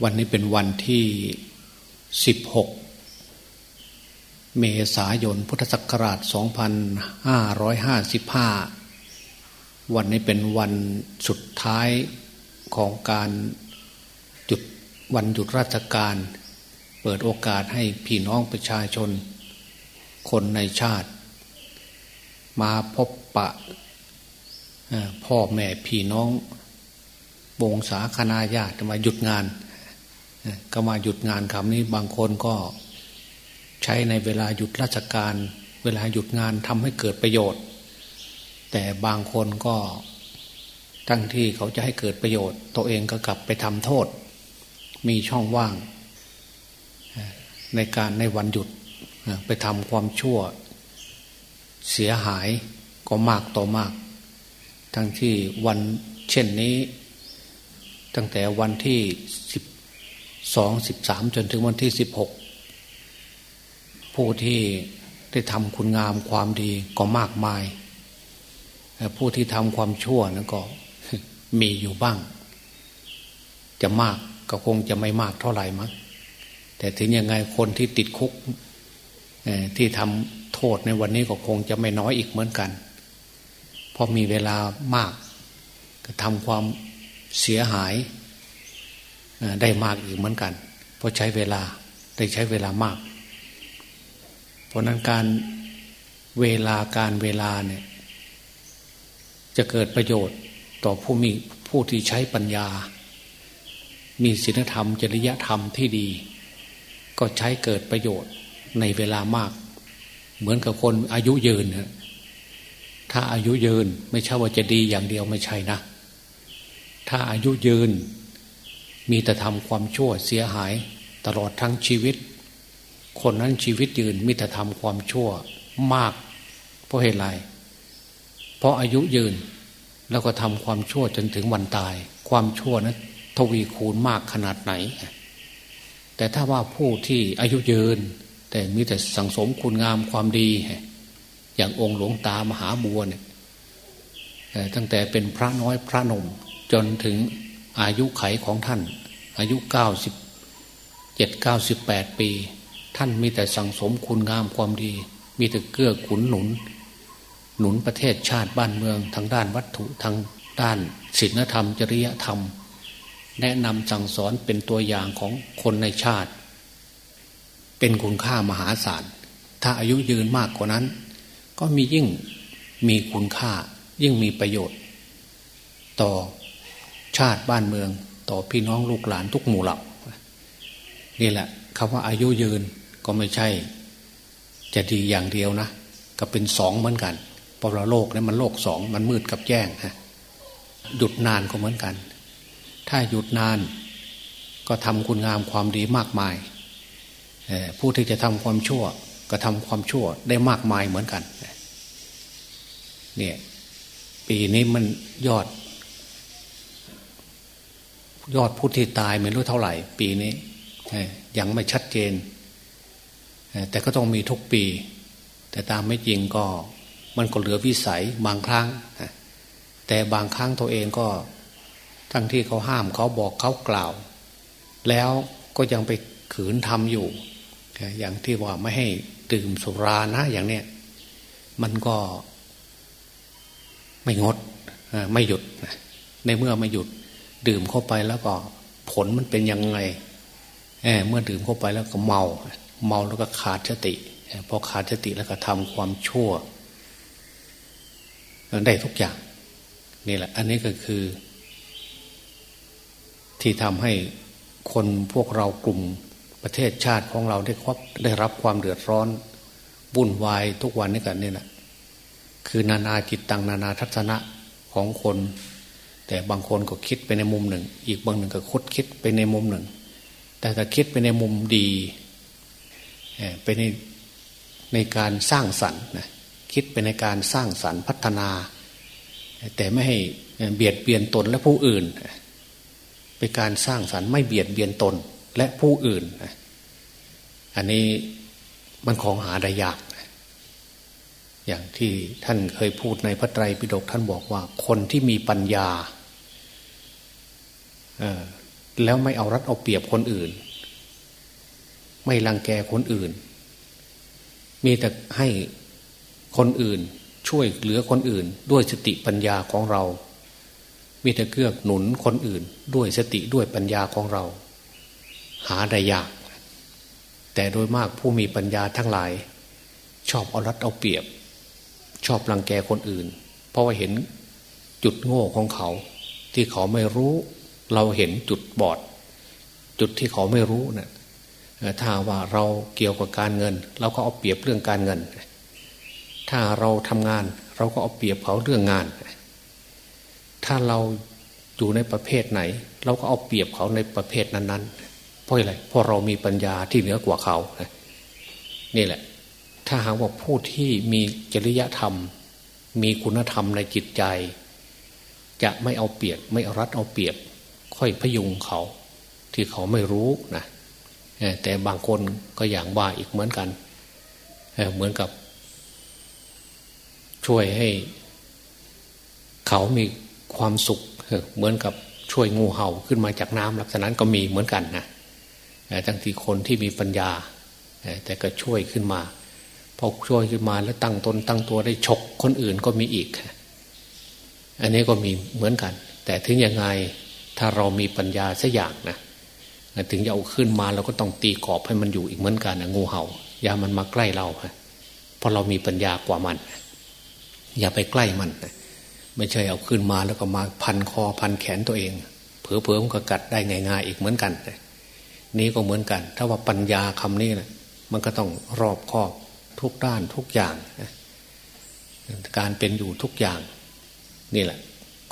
วันนี้เป็นวันที่ 16 เมษายน พุทธศักราช 2555 วันนี้เป็นวันสุดท้ายของการหยุดวันหยุดราชการ เปิดโอกาสให้พี่น้องประชาชน คนในชาติ มาพบปะพ่อแม่พี่น้องวงศาคณาญาติมาหยุดงาน ก็มาหยุดงานคำนี้บางคนก็ใช้ในเวลาหยุดราชการ เวลาหยุดงานทำให้เกิดประโยชน์ แต่บางคนก็ทั้งที่เขาจะให้เกิดประโยชน์ ตัวเองก็กลับไปทำโทษ มีช่องว่าง ในการในวันหยุดไปทำความชั่ว เสียหายก็มากต่อมาก ทั้งที่วันเช่นนี้ ตั้งแต่วันที่สิบ สองสิบสามจนถึงวันที่สิบหกผู้ที่ได้ทำคุณงามความดีก็มากมาย ผู้ที่ทำความชั่วนั้นก็มีอยู่บ้าง จะมากก็คงจะไม่มากเท่าไหร่มั้งแต่ถึงยังไงคนที่ติดคุกที่ทำโทษในวันนี้ก็คงจะไม่น้อยอีกเหมือนกัน เพราะมีเวลามาก ก็ทำความเสียหาย ได้มากอีกเหมือนกัน เพราะใช้เวลาได้ใช้เวลามาก เพราะนั้นการเวลาการเวลาเนี่ยจะเกิดประโยชน์ต่อผู้มีผู้ที่ใช้ปัญญา มีศีลธรรมจริยธรรมที่ดี ก็ใช้เกิดประโยชน์ในเวลามาก เหมือนกับคนอายุยืนนะถ้าอายุยืนไม่ใช่ว่าจะดีอย่างเดียวไม่ใช่นะ ถ้าอายุยืน มีแต่ทำความชั่วเสียหายตลอดทั้งชีวิต คนนั้นชีวิตยืนมีแต่ทำความชั่วมาก เพราะเหตุไร เพราะอายุยืนแล้วก็ทำความชั่วจนถึงวันตาย ความชั่วนั้นทวีคูณมากขนาดไหน แต่ถ้าว่าผู้ที่อายุยืน แต่มีแต่สังสมคุณงามความดี อย่างองค์หลวงตามหาบัวเนี่ยตั้งแต่เป็นพระน้อยพระนมจนถึงอายุไขของท่าน อายุเก้าสิบเจ็ดเก้าสิบแปดปี ท่านมีแต่สั่งสมคุณงามความดี มีแต่เกื้อขุนหนุน หนุนประเทศชาติบ้านเมืองทางด้านวัตถุทางด้านศีลธรรม จริยธรรม แนะนำสั่งสอนเป็นตัวอย่างของคนในชาติ เป็นคุณค่ามหาศาล ถ้าอายุยืนมากกว่านั้น ก็มียิ่งมีคุณค่ายิ่งมีประโยชน์ ต่อชาติบ้านเมือง ต่อพี่น้องลูกหลานทุกหมู่เหล่านี่แหละคำว่าอายุยืนก็ไม่ใช่ จะดีอย่างเดียวนะ ก็เป็นสองเหมือนกันเพราะเราโลกนี่มันโลกสองมันมืดกับแจ้งฮะหยุดนานก็เหมือนกัน ถ้าหยุดนานก็ทำคุณงามความดีมากมายผู้ที่จะทำความชั่ว ก็ทำความชั่วได้มากมายเหมือนกันเนี่ยปีนี้มันยอด ยอดผู้ที่ตายไม่รู้เท่าไหร่ ปีนี้ยังไม่ชัดเจน แต่ก็ต้องมีทุกปี แต่ตามไม่จริงก็มันก็เหลือวิสัยบางครั้ง แต่บางครั้งตัวเองก็ทั้งที่เขาห้ามเขาบอกเขากล่าว แล้วก็ยังไปขืนทำอยู่ อย่างที่ว่าไม่ให้ดื่มสุรานะอย่างเนี้ยมันก็ไม่งดไม่หยุดในเมื่อไม่หยุด ดื่มเข้าไปแล้วก็ผลมันเป็นยังไงเเมื่อดื่มเข้าไปแล้วก็เมา เมาแล้วก็ขาดสติพอขาดสติแล้วก็ทำความชั่วได้ทุกอย่างนี่แหละ อันนี้ก็คือ ที่ทำให้คนพวกเรากลุ่มประเทศชาติของเราได้ครบได้รับความเดือดร้อนวุ่นวายทุกวันนี้กันนี่แหละคือนานาจิตตังนานาทัศนะของคน แต่บางคนก็คิดไปในมุมหนึ่ง อีกบางหนึ่งก็คดคิดไปในมุมหนึ่ง แต่ถ้าคิดไปในมุมดีไปในในการสร้างสรรค์นะคิดไปในการสร้างสรรค์พัฒนา แต่ไม่ให้เบียดเบียนตนและผู้อื่นเป็นการสร้างสรรค์ไม่เบียดเบียนตนและผู้อื่น อันนี้มันของหาได้ยาก อย่างที่ท่านเคยพูดในพระไตรปิฎกท่านบอกว่าคนที่มีปัญญา แล้วไม่เอารัดเอาเปรียบคนอื่น ไม่รังแกคนอื่น มีแต่ให้คนอื่นช่วยเหลือคนอื่น ด้วยสติปัญญาของเรา มีแต่เกื้อหนุนคนอื่น ด้วยสติด้วยปัญญาของเรา หาได้ยาก แต่โดยมากผู้มีปัญญาทั้งหลาย ชอบเอารัดเอาเปรียบ ชอบรังแกคนอื่น เพราะว่าเห็นจุดโง่ของเขา ที่เขาไม่รู้ เราเห็นจุดบอด จุดที่เขาไม่รู้นะ่ะถ้าว่าเราเกี่ยวกับการเงิน เราก็เอาเปรียบเรื่องการเงิน ถ้าเราทำงานเราก็เอาเปรียบเขาเรื่องงาน ถ้าเราอยู่ในประเภทไหน เราก็เอาเปรียบเขาในประเภทนั้นๆเพราะอะไรเพราะเรามีปัญญาที่เหนือกว่าเขานี่แหละ ถ้าหากว่าผู้ที่มีจริยธรรม มีคุณธรรมในจิตใจ จะไม่เอาเปรียบ ไม่เอารัดเอาเปรียบ ค่อยพยุงเขา ที่เขาไม่รู้นะแต่บางคนก็อย่างว่าอีกเหมือนกันเหมือนกับ ช่วยให้ เขามีความสุขเหมือนกับช่วยงูเห่าขึ้นมาจากน้ำลักษณะนั้นก็มีเหมือนกันนะทั้งที่คนที่มีปัญญา แต่ก็ช่วยขึ้นมาพอช่วยขึ้นมาแล้วตั้งตนตั้งตัวได้ฉกคนอื่นก็มีอีก อันนี้ก็มีเหมือนกัน แต่ถึงยังไง ถ้าเรามีปัญญาสักอย่างนะถึงจะเอาขึ้นมาเราก็ต้องตีกรอบให้มันอยู่อีกเหมือนกันนะงูเห่า อย่ามันมาใกล้เราเพราะเรามีปัญญากว่ามัน อย่าไปใกล้มันไม่ใช่เอาขึ้นมาแล้วก็มาพันคอพันแขนตัวเอง เผลอๆมันก็กัดได้ง่ายๆอีกเหมือนกันนี่ก็เหมือนกัน ถ้าว่าปัญญาคำนี้นะมันก็ต้องรอบคอบทุกด้านทุกอย่างการเป็นอยู่ทุกอย่าง นี่แหละ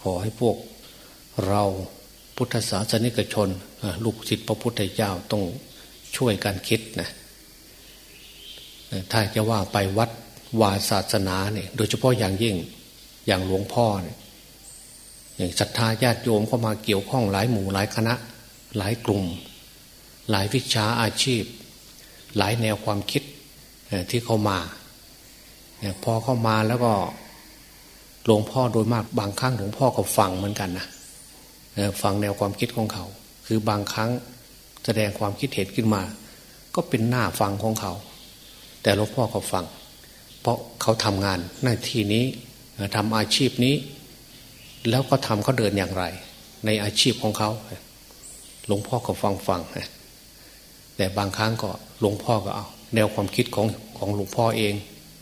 ขอให้พวกเรา พุทธศาสนิกชนลูกศิษย์พระพุทธเจ้าต้องช่วยกันคิดนะถ้าจะว่าไปวัดวาศาสนาเนี่ยโดยเฉพาะอย่างยิ่งอย่างหลวงพ่อเนี่ยอย่างศรัทธาญาติโยมเข้ามาเกี่ยวข้องหลายหมู่หลายคณะ หลายกลุ่ม หลายวิชาอาชีพ หลายแนวความคิดที่เข้ามาพอเข้ามาแล้วก็หลวงพ่อโดยมากบางครั้งหลวงพ่อก็ฟังเหมือนกันนะ ฟังแนวความคิดของเขา คือบางครั้งแสดงความคิดเห็นขึ้นมา ก็เป็นหน้าฟังของเขา แต่หลวงพ่อก็ฟัง เพราะเขาทำงานหน้าที่นี้ทำอาชีพนี้ แล้วก็ทำเขาเดินอย่างไร ในอาชีพของเขา หลวงพ่อก็ฟังฟังแต่บางครั้งก็หลวงพ่อก็เอา แนวความคิดของของหลวงพ่อเอง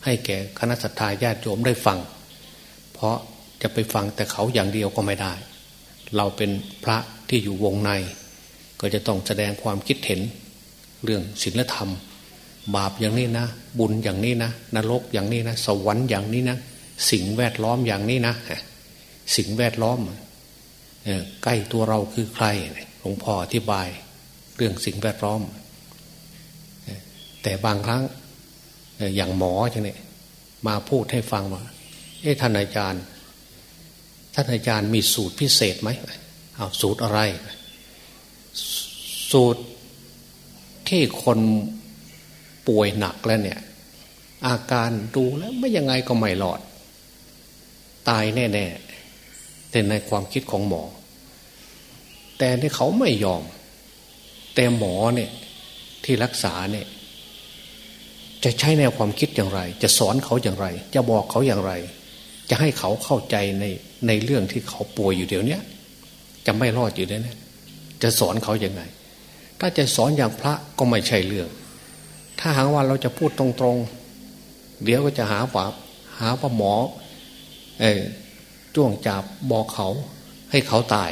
ให้แก่คณะสัตยาญาติโยมได้ฟัง เพราะจะไปฟังแต่เขาอย่างเดียวก็ไม่ได้ เราเป็นพระที่อยู่วงใน ก็จะต้องแสดงความคิดเห็นเรื่องศีลธรรม บาปอย่างนี้นะ บุญอย่างนี้นะนรกอย่างนี้นะ สวรรค์อย่างนี้นะสิ่งแวดล้อมอย่างนี้นะสิ่งแวดล้อมใกล้ตัวเราคือใครหลวงพ่ออธิบาย เรื่องสิ่งแวดล้อม แต่บางครั้งอย่างหมอจังเนี่ยมาพูดให้ฟังว่าเอ๊ะท่านอาจารย์ ท่านอาจารย์มีสูตรพิเศษไหมเอาสูตรอะไร สูตรที่คนป่วยหนักแล้วเนี่ย อาการดูแล้วไม่ยังไงก็ไม่หลอด ตายแน่ๆแต่ในความคิดของหมอ แต่ที่เขาไม่ยอม แต่หมอเนี่ยที่รักษาเนี่ยจะใช้แนวความคิดอย่างไร จะสอนเขาอย่างไร จะบอกเขาอย่างไร จะให้เขาเข้าใจในในเรื่องที่เขาป่วยอยู่เดี๋ยวนี้จะไม่รอดอยู่เดี๋ยวนี้จะสอนเขาอย่างไง ถ้าจะสอนอย่างพระก็ไม่ใช่เรื่อง ถ้าหากว่าเราจะพูดตรงๆ เดี๋ยวก็จะหาว่าหาว่าหมอเออจ้วงจับบอกเขาให้เขาตาย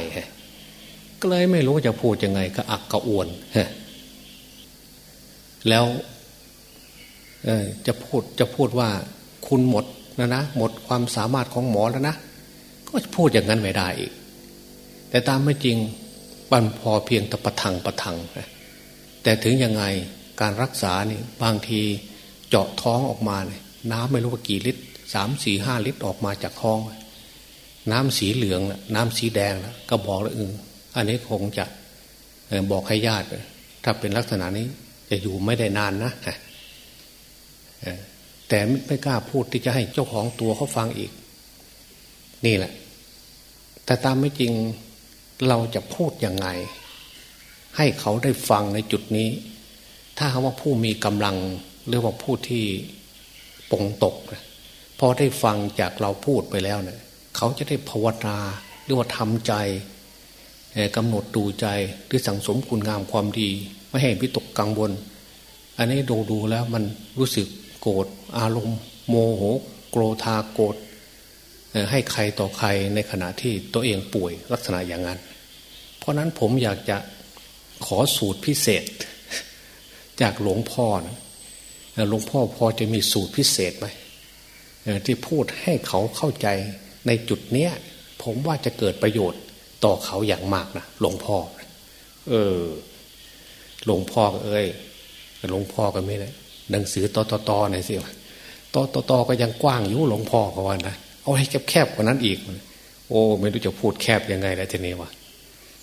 ก็เลยไม่รู้จะพูดยังไงก็อักกระอวนแล้วจะพูดจะพูดว่าคุณหมด นะนะหมดความสามารถของหมอแล้วนะ ก็พูดอย่างนั้นไม่ได้อีก แต่ตามไม่จริงบันพอเพียงแต่ประทังประทัง แต่ถึงยังไงการรักษานี่บางทีเจาะท้องออกมาเนี่ยน้ำไม่รู้ว่ากี่ลิตรสามสี่ห้าลิตรออกมาจากท้อง น้ำสีเหลืองน้ำสีแดงแล้วก็บอกแล้วเอออันนี้คงจะบอกให้ญาติถ้าเป็นลักษณะนี้จะอยู่ไม่ได้นานนะ แต่ไม่กล้าพูดที่จะให้เจ้าของตัวเขาฟังอีก นี่แหละ แต่ตามไม่จริงเราจะพูดยังไง ให้เขาได้ฟังในจุดนี้ ถ้าว่าผู้มีกำลังหรือว่าผู้ที่ปงตกพอได้ฟังจากเราพูดไปแล้วเนี่ยเขาจะได้ภาวนาหรือว่าทำใจกำหนดดูใจหรือสั่งสมคุณงามความดี ไม่ให้วิตกกังวล อันนี้ดูดูแล้วมันรู้สึก โกรธอารมณ์ โมโหโกรธาโกรธให้ใครต่อใครในขณะที่ตัวเองป่วยลักษณะอย่างนั้น เพราะนั้นผมอยากจะขอสูตรพิเศษ จากหลวงพ่อนะหลวงพ่อพอจะมีสูตรพิเศษไหมที่พูดให้เขาเข้าใจในจุดเนี้ย ผมว่าจะเกิดประโยชน์ต่อเขาอย่างมากนะหลวงพ่อ เออ หลวงพ่อเอ้ยหลวงพ่อก็ไม่ได้ หนังสือตอตอตอหน่ยสิตอตอตอก็ยังกว้างอยู่หลวงพ่อเขาว่านะเอาให้แคบๆกว่านั้นอีก โอ้ไม่รู้จะพูดแคบยังไงแล้วทีนี้วะ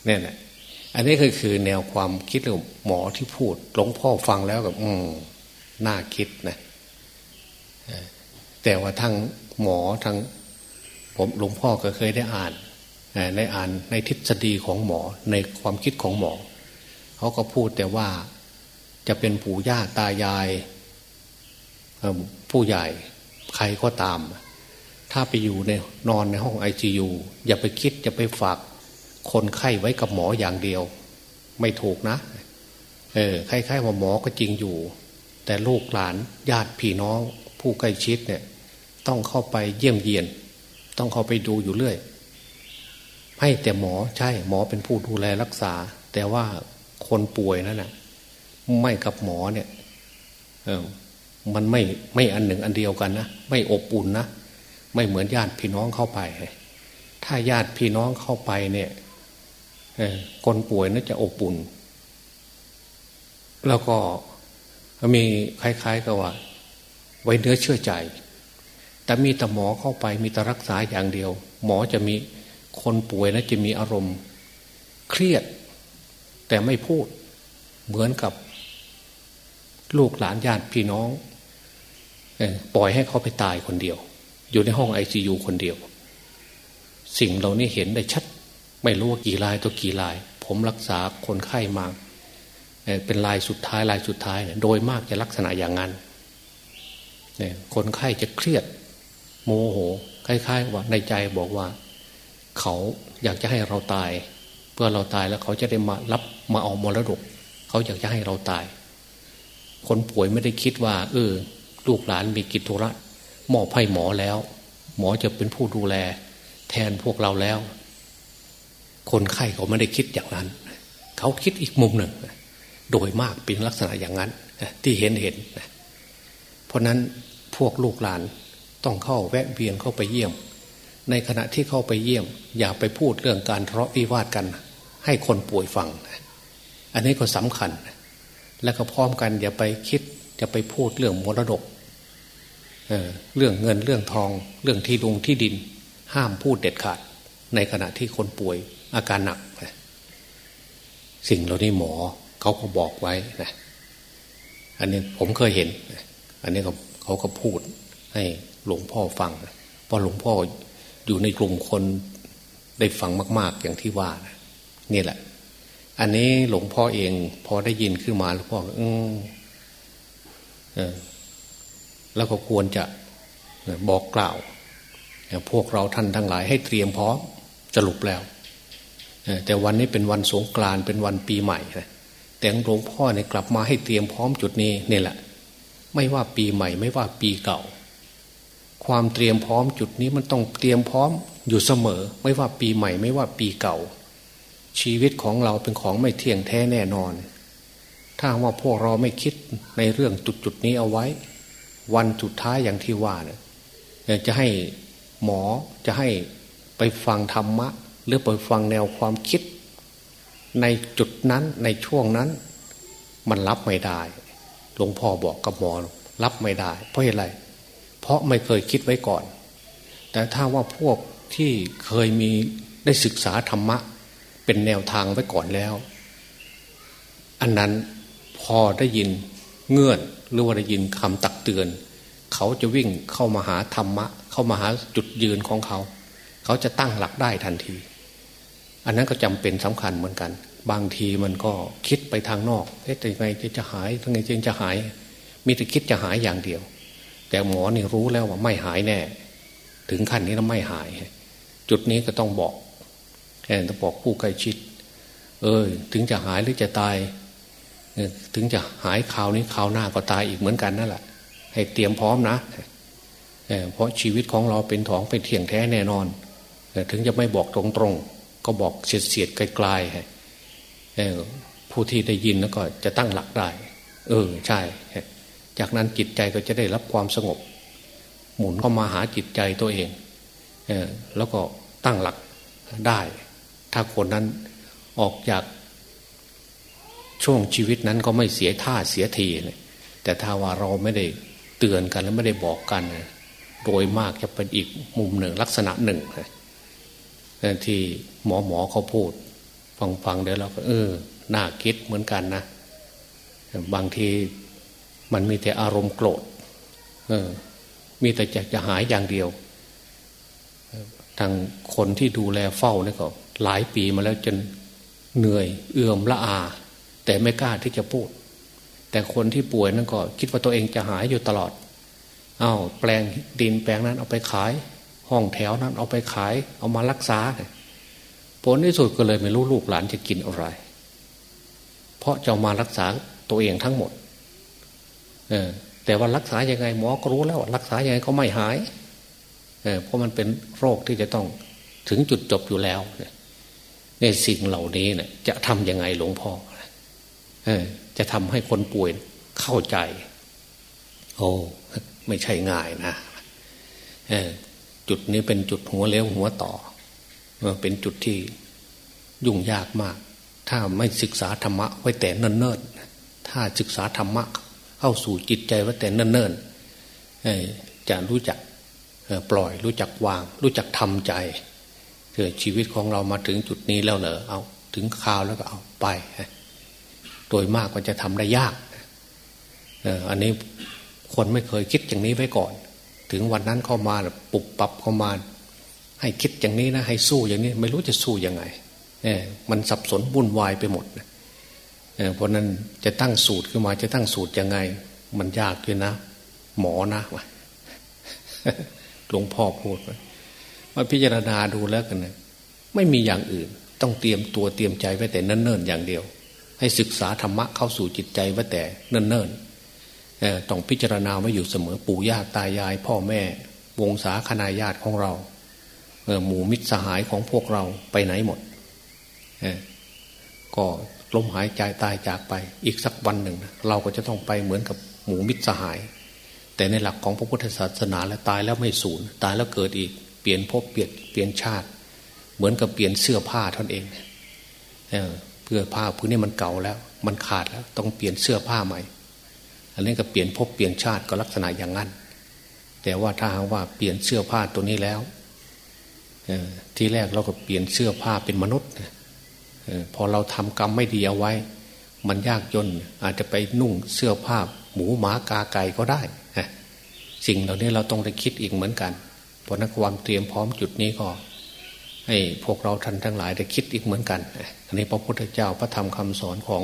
เนี่ยนะอันนี้ก็คือแนวความคิดของหมอที่พูดหลวงพ่อฟังแล้วกับอืมน่าคิดนะแต่ว่าทั้งหมอทั้งผมหลวงพ่อก็เคยได้อ่านในอ่านในทฤษฎีของหมอในความคิดของหมอ เขาก็พูดแต่ว่าจะเป็นปู่ย่าตายาย ผู้ใหญ่ใครก็ตาม ถ้าไปอยู่ในนอนในห้องไอซียูอย่าไปคิดอย่าไปฝากคนไข้ไว้กับหมออย่างเดียว ไม่ถูกนะ เออคล้ายๆว่าหมอก็จริงอยู่ แต่ลูกหลานญาติพี่น้อง ผู้ใกล้ชิดเนี่ย ต้องเข้าไปเยี่ยมเยียน ต้องเข้าไปดูอยู่เรื่อย ให้แต่หมอใช่หมอเป็นผู้ดูแลรักษา แต่ว่าคนป่วยนั่นนะไม่กับหมอเนี่ยเออ มันไม่ไม่อันหนึ่งอันเดียวกันนะไม่อบอุ่นนะไม่เหมือนญาติพี่น้องเข้าไป ถ้าญาติพี่น้องเข้าไปเนี่ยคนป่วยน่าจะอบอุ่น แล้วก็มีคล้ายๆกับว่า ไว้เนื้อเชื่อใจ แต่มีแต่หมอเข้าไปมีแต่รักษาอย่างเดียว หมอจะมีคนป่วยนะจะมีอารมณ์ เครียด แต่ไม่พูดเหมือนกับลูกหลานญาติพี่น้อง ปล่อยให้เขาไปตายคนเดียว อยู่ในห้องไอซียูคนเดียว สิ่งเหล่านี้เห็นได้ชัด ไม่รู้ว่ากี่ลายตัวกี่ลาย ผมรักษาคนไข้มาเป็นลายสุดท้ายลายสุดท้ายโดยมากจะลักษณะอย่างนั้นคนไข้จะเครียด โมโหคล้ายๆ ว่าในใจบอกว่า เขาอยากจะให้เราตาย เพื่อเราตายแล้วเขาจะได้มารับมาเอามรดก เขาอยากจะให้เราตาย คนป่วยไม่ได้คิดว่า เออ ลูกหลานมีกิจธุระมอบให้หมอแล้ว หมอจะเป็นผู้ดูแล แทนพวกเราแล้ว คนไข้เขาไม่ได้คิดอย่างนั้น เขาคิดอีกมุมหนึ่ง โดยมากเป็นลักษณะอย่างนั้นที่เห็นเห็น เพราะนั้นพวกลูกหลานต้องเข้าแวะเวียนเข้าไปเยี่ยม ในขณะที่เข้าไปเยี่ยม อย่าไปพูดเรื่องการทะเลาะวิวาทกัน ให้คนป่วยฟัง อันนี้ก็สำคัญ และก็พร้อมกันอย่าไปคิดจะไปพูดเรื่องมรดก เรื่องเงินเรื่องทอง เรื่องที่ดุงที่ดิน ห้ามพูดเด็ดขาด ในขณะที่คนป่วยอาการหนัก สิ่งเหล่านี้หมอเขาก็บอกไว้นะอันนี้ผมเคยเห็น อันนี้เขาเขาก็พูดให้หลวงพ่อฟังเพราะหลวงพ่ออยู่ในกลุ่มคนได้ฟังมาก ๆ อย่างที่ว่านะนี่แหละ อันนี้หลวงพ่อเอง พอได้ยินขึ้นมาหลวงพ่ออืมเออ แล้วก็ควรจะบอกกล่าว พวกเราท่านทั้งหลายให้เตรียมพร้อมสรุปแล้ว แต่วันนี้เป็นวันสงกรานเป็นวันปีใหม่นะแต่หลวงพ่อเนี่ยกลับมาให้เตรียมพร้อมจุดนี้นี่แหละ ไม่ว่าปีใหม่ ไม่ว่าปีเก่า ความเตรียมพร้อมจุดนี้มันต้องเตรียมพร้อมอยู่เสมอ ไม่ว่าปีใหม่ ไม่ว่าปีเก่า ชีวิตของเราเป็นของไม่เที่ยงแท้แน่นอน ถ้าว่าพวกเราไม่คิดในเรื่องจุดจุดนี้เอาไว้ วันสุดท้ายอย่างที่ว่าเนี่ยจะให้หมอจะให้ไปฟังธรรมะ หรือไปฟังแนวความคิด ในจุดนั้นในช่วงนั้น มันรับไม่ได้หลวงพ่อบอกกับหมอรับไม่ได้ เพราะอะไร เพราะไม่เคยคิดไว้ก่อน แต่ถ้าว่าพวกที่เคยมีได้ศึกษาธรรมะ เป็นแนวทางไว้ก่อนแล้ว อันนั้นพอได้ยินเงื่อน หรือว่าได้ยินคำตักเตือน เขาจะวิ่งเข้ามาหาธรรมะ เข้ามาหาจุดยืนของเขา เขาจะตั้งหลักได้ทันที อันนั้นก็จำเป็นสำคัญเหมือนกัน บางทีมันก็คิดไปทางนอกเอ๊ะยังไงจะหายทั้งไงจึงจะหาย มีแต่คิดจะหายอย่างเดียว แต่หมอนี่รู้แล้วว่าไม่หายแน่ ถึงขั้นนี้แล้วไม่หาย จุดนี้ก็ต้องบอกแอนต้องบอกผู้ใกล้ชิด เออถึงจะหายหรือจะตาย ถึงจะหายคราวนี้คราวหน้าก็ตายอีกเหมือนกันนั่นแหละให้เตรียมพร้อมนะเพราะชีวิตของเราเป็นของเป็นเที่ยงแท้แน่นอนถึงจะไม่บอกตรงๆ ก็บอกเสียดเสียดไกลๆผู้ที่ได้ยินแล้วก็จะตั้งหลักได้ เออใช่ จากนั้นจิตใจก็จะได้รับความสงบ หมุนเข้ามาหาจิตใจตัวเองเอแล้วก็ตั้งหลักได้ ถ้าคนนั้นออกจาก ช่วงชีวิตนั้นก็ไม่เสียท่าเสียทีเลยแต่ถ้าว่าเราไม่ได้เตือนกันและไม่ได้บอกกัน โดยมากจะเป็นอีกมุมหนึ่งลักษณะหนึ่งที่หมอหมอเขาพูด ฟังฟังเดี๋ยวเราก็เออน่าคิดเหมือนกันนะ บางทีมันมีแต่อารมณ์โกรธเออ มีแต่จะจะหายอย่างเดียวทางคนที่ดูแลเฝ้านี่ก็หลายปีมาแล้วจนเหนื่อยเอื่อมละอา แต่ไม่กล้าที่จะพูด แต่คนที่ป่วยนั่นก็ คิดว่าตัวเองจะหายอยู่ตลอดอา้าวแปลงดินแปลงนั้นเอาไปขาย ห้องแถวนั้นเอาไปขาย เอามารักษาผลที่สุดก็เลยไม่รู้ลูกหลานจะกินอะไร เพราะจะมารักษาตัวเองทั้งหมด เออ แต่ว่ารักษายังไงหมอก็รู้แล้วรักษายังไงก็ไม่หาย เออเพราะมันเป็นโรคที่จะต้องถึงจุดจบอยู่แล้วในสิ่งเหล่านี้เนี่ยจะทำยังไงหลวงพ่อ จะทำให้คนป่วยเข้าใจ โอ้ไม่ใช่ง่ายนะจุดนี้เป็นจุดหัวเลี้ยวหัวต่อ เป็นจุดที่ยุ่งยากมาก ถ้าไม่ศึกษาธรรมะไว้แต่เนิ่นๆ ถ้าศึกษาธรรมะ เข้าสู่จิตใจไว้แต่เนิ่นๆจะรู้จักปล่อยรู้จักวาง รู้จักทำใจเกิดชีวิตของเรามาถึงจุดนี้แล้วเหรอเอาถึงคราวแล้วก็เอาไป โดยมากมันจะทำได้ยากอันนี้คนไม่เคยคิดอย่างนี้ไว้ก่อน ถึงวันนั้นเข้ามาปุบปับเข้ามา ให้คิดอย่างนี้นะให้สู้อย่างนี้ ไม่รู้จะสู้ยังไงเนี่ยมันสับสนวุ่นวายไปหมดเนี่ยเพราะนั้นจะตั้งสูตรขึ้นมาจะตั้งสูตรยังไง มันยากเลยนะ หมอนะวะหลวงพ่อพูดมาพิจารณาดูแล้วกันนะไม่มีอย่างอื่น ต้องเตรียมตัวเตรียมใจไว้แต่เนิ่นๆอย่างเดียว ให้ศึกษาธรรมะเข้าสู่จิตใจไว้แต่เนิ่นๆต้องพิจารณาไว้อยู่เสมอปู่ย่าตายาย พ่อแม่ วงศาคณาญาติของเราหมู่มิตรสหายของพวกเราไปไหนหมดก็ล้มหายใจตายจากไป อีกสักวันหนึ่ง เราก็จะต้องไปเหมือนกับหมู่มิตรสหาย แต่ในหลักของพระพุทธศาสนาแล้วตายแล้วไม่สูญตายแล้วเกิดอีกเปลี่ยนภพเปลี่ยนเปลี่ยนชาติ เหมือนกับเปลี่ยนเสื้อผ้าท่านเอง เพื่อผ้าพื้นนี้มันเก่าแล้ว มันขาดแล้ว ต้องเปลี่ยนเสื้อผ้าใหม่ อันนี้ก็เปลี่ยนภพเปลี่ยนชาติก็ลักษณะอย่างนั้น แต่ว่าถ้าหากว่าเปลี่ยนเสื้อผ้าตัวนี้แล้วทีแรกเราก็เปลี่ยนเสื้อผ้าเป็นมนุษย์พอเราทำกรรมไม่ดีเอาไว้ มันยากจนอาจจะไปนุ่งเสื้อผ้าหมูหมากาไก่ก็ได้สิ่งเหล่านี้เราต้องได้คิดอีกเหมือนกันเพราะนักความเตรียมพร้อมจุดนี้ก็ ให้พวกเราท่านทั้งหลายได้คิดอีกเหมือนกัน อันนี้พระพุทธเจ้าพระธรรมคำสอนของ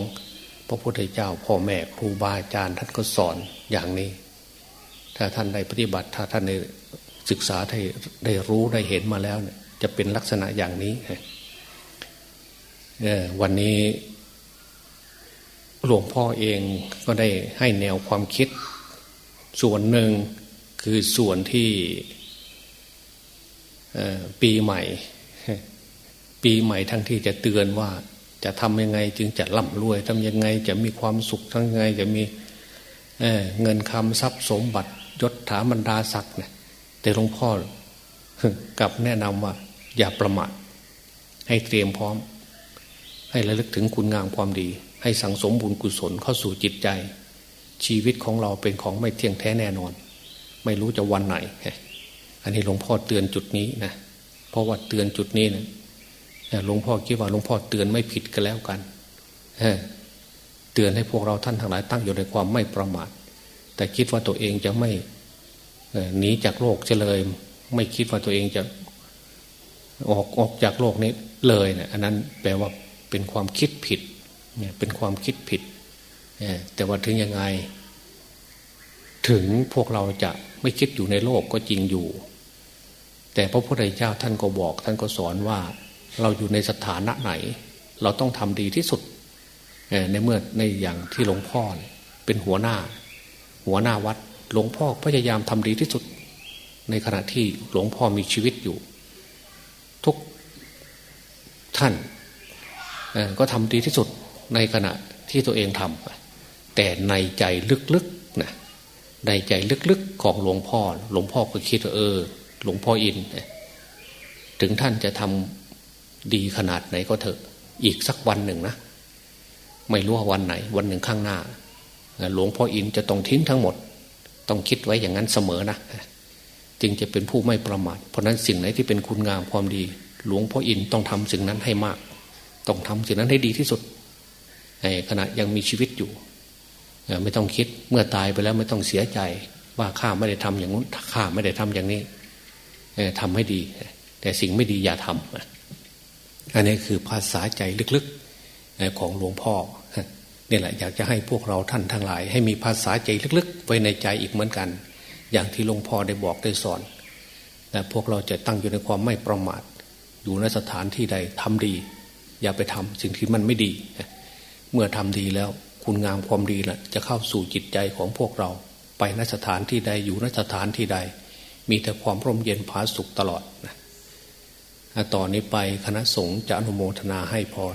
พระพุทธเจ้าพ่อแม่ครูบาอาจารย์ท่านก็สอนอย่างนี้ ถ้าท่านได้ปฏิบัติถ้าท่านได้ศึกษาได้ได้รู้ได้เห็นมาแล้วเนี่ยจะเป็นลักษณะอย่างนี้วันนี้หลวงพ่อเองก็ได้ให้แนวความคิด ส่วนหนึ่งคือส่วนที่ปีใหม่ ปีใหม่ทั้งที่จะเตือนว่า จะทำยังไงจึงจะร่ำรวยทำยังไงจะมีความสุขทั้งไงจะมีเเงินคำทรัพย์สมบัติยศถาบรรดาศักดิ์เนี่ยแต่หลวงพ่อกับแนะนำว่า อย่าประมาทให้เตรียมพร้อม ให้ระลึกถึงคุณงามความดี ให้สังสมบุญกุศลเข้าสู่จิตใจ ชีวิตของเราเป็นของไม่เที่ยงแท้แน่นอน ไม่รู้จะวันไหน อันนี้หลวงพ่อเตือนจุดนี้นะเพราะว่าเตือนจุดนี้นะ หลวงพ่อคิดว่าหลวงพ่อเตือนไม่ผิดกันแล้วกันเตือนให้พวกเราท่านทั้งหลายตั้งอยู่ในความไม่ประมาท แต่คิดว่าตัวเองจะไม่หนีจากโลกเฉลย ไม่คิดว่าตัวเองจะออกออกจากโลกนี้เลยเนะี่ยอันนั้นแปลว่าเป็นความคิดผิดเนี่ยเป็นความคิดผิด แต่ว่าถึงยังไง ถึงพวกเราจะไม่คิดอยู่ในโลกก็จริงอยู่ แต่พระพุทธเจ้าท่านก็บอกท่านก็สอนว่า เราอยู่ในสถานะไหน เราต้องทำดีที่สุดในเมื่อในอย่างที่หลวงพ่อเป็นหัวหน้า หัวหน้าวัด หลวงพ่อพยายามทำดีที่สุด ในขณะที่หลวงพ่อมีชีวิตอยู่ ทุกท่านก็ทำดีที่สุดในขณะที่ตัวเองทำแต่ในใจลึกๆนะในใจลึกๆของหลวงพ่อ หลวงพ่อก็คิดว่าเออ หลวงพ่ออิน ถึงท่านจะทำ ดีขนาดไหนก็เถอะ อีกสักวันหนึ่งนะ ไม่รู้ว่าวันไหน วันหนึ่งข้างหน้า หลวงพ่ออินจะต้องทิ้งทั้งหมด ต้องคิดไว้อย่างนั้นเสมอนะ จึงจะเป็นผู้ไม่ประมาท เพราะนั้นสิ่งไหนที่เป็นคุณงามความดี หลวงพ่ออินต้องทำสิ่งนั้นให้มาก ต้องทำสิ่งนั้นให้ดีที่สุดขณะยังมีชีวิตอยู่ ไม่ต้องคิดเมื่อตายไปแล้วไม่ต้องเสียใจ ว่าข้าไม่ได้ทำอย่างนู้นข้าไม่ได้ทำอย่างนี้ทำให้ดี แต่สิ่งไม่ดีอย่าทำ อันนี้คือภาษาใจลึกๆของหลวงพ่อนี่แหละอยากจะให้พวกเราท่านทั้งหลาย ให้มีภาษาใจลึกๆ ไว้ในใจอีกเหมือนกัน อย่างที่หลวงพ่อได้บอกได้สอนแต่พวกเราจะตั้งอยู่ในความไม่ประมาท อยู่ในสถานที่ใดทำดี อย่าไปทำสิ่งที่มันไม่ดี เมื่อทำดีแล้วคุณงามความดีละ่ะ จะเข้าสู่จิตใจของพวกเรา ไปนสถานที่ใดอยู่นสถานที่ใด มีแต่ความร่มเย็นผาสุขตลอดนะ ต่อนนี้ไปคณะสงฆ์จะอนุโมทนาให้พร